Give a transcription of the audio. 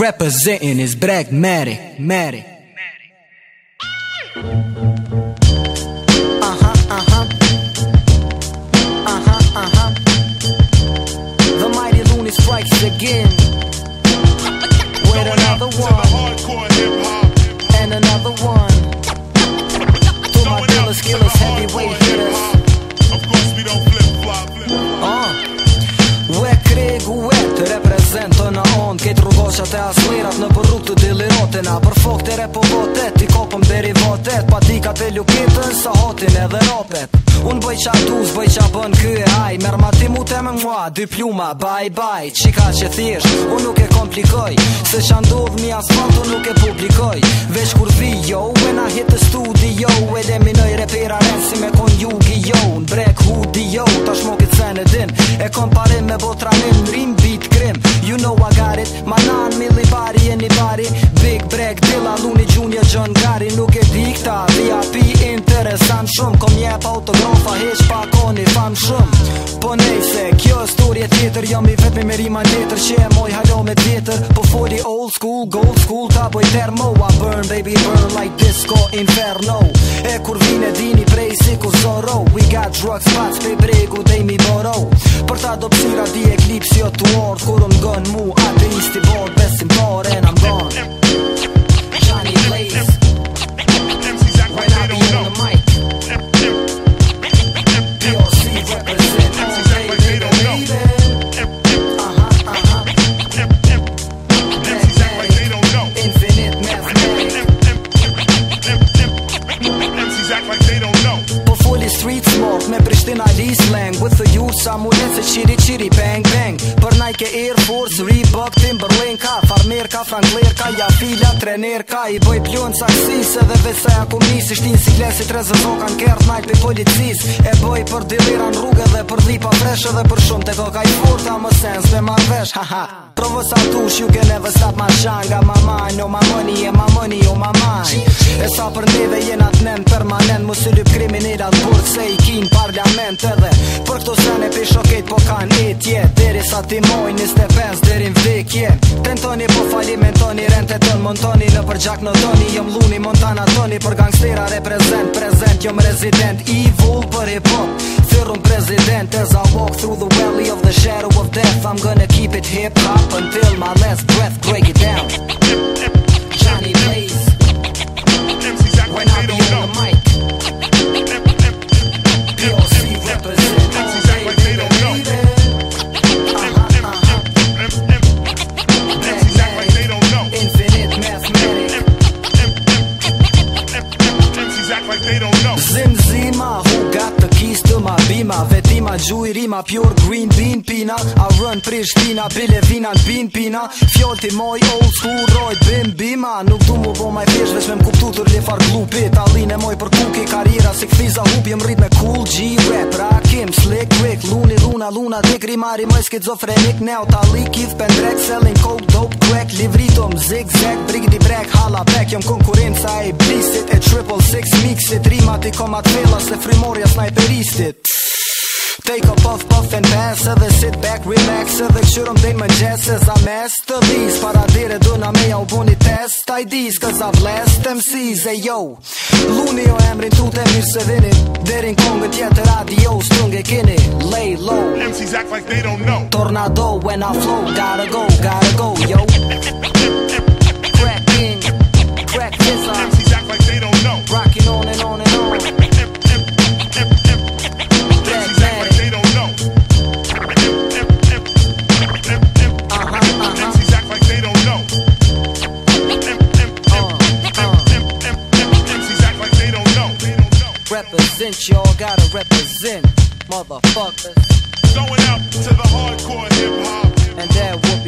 Representing is Black Matic, Matic. Shqeshat e asmirat në përruk të dilirotin A për fok të repo votet I kopëm dheri votet Pa ti ka të ljukitën Sa hotin edhe ropet Unë bëj qa tuz Bëj qa bën kye aj Mërë ma ti mu të mua Dy pluma Bye bye Qika që thjesht, Unë nuk e komplikoj Se që ndodh mi Unë Nuk e publikoj Vesh kur vi jo E na hit të studio E dhe minoj repira Resi me kon jugi jo Unë brek hudi jo Ta shmo këtë sen e din E kom parim me botranim Rim bit krim You know what it. My non Tek dilla luni gjunje gjën gari nuk e dikta VIP interesant shumë Kom jep autografa heq pa koni fam shumë Po nejse kjo storje tjetër Jam i vetë me rima një që e moj halo me tjetër Po foli old school, gold school Ta boj termo a burn baby burn like disco inferno E kur vine dini prej si ku zoro We got drugs pats pe bregu dhe i mi borow Për ta do pësira di eklipsi o jo të Kur më gën mu atë i sti Nike Air Force, Reebok, Timberland ka Farmer ka, Frankler ka, ja fila, trener ka I boj pion në saksis, edhe vetë sa ja ku misë Ishti në siklesit rezën o kanë kërë të për policis E boj për dilira në rrugë dhe për dhipa vreshë Dhe për shumë të koka i furta më sens dhe marvesh, ha ha provo sa tush You can never stop my shine Got my mind, no my money E my money, oh my mind E sa për neve jena të nem Permanent, musë lup kriminirat Burt se i kin parlament edhe Për këto sen e pisho po kanë nit yeah. Diri sa ti moj një stepens Diri në vik yeah. Tentoni po fali mentoni Rente të montoni në përgjak në toni Jëm jo luni montana toni Për gangstera reprezent Prezent jëm jo resident Evil për hip hop Thyrum president As I walk through the valley of the shadow of I'm gonna keep it hip hop until my last breath. Break it Vetima, vetima, gjuj, rima, pure green bean, pina A run, prish, tina, bile, vina, në bin, pina Fjoll moj, old school, rojt, bim, bima Nuk du mu bo maj fjesht, veç me m'kuptu të rlifar glupit Taline e moj për kuki, karira, si këfiza, hup, jem rrit me cool, g-rap Rakim, slick, quick, luni, luna, luna, dik, rima, skizofrenik Neo, tali, kith, pendrek, selling, coke, dope, crack, livritum, zig, zag, brig, di, brek, hala, back Jom konkurenca, e, blisit, e, triple, six, mixit, rima, ti, komat, fila, se frimoria sniperistit Take a puff, puff and pass Edhe sit back, relax Edhe këshyron dhej më gjes E za master these. dhis Para dire du na me ja u test I cause I bless them seas E yo Luni jo emrin tute mirë se vini Derin kongë tjetë radio Strung e Lay low MCs act like they don't know Tornado when I flow Gotta go, gotta go, yo Represent y'all, gotta represent, motherfuckers. Going out to the hardcore hip hop. And that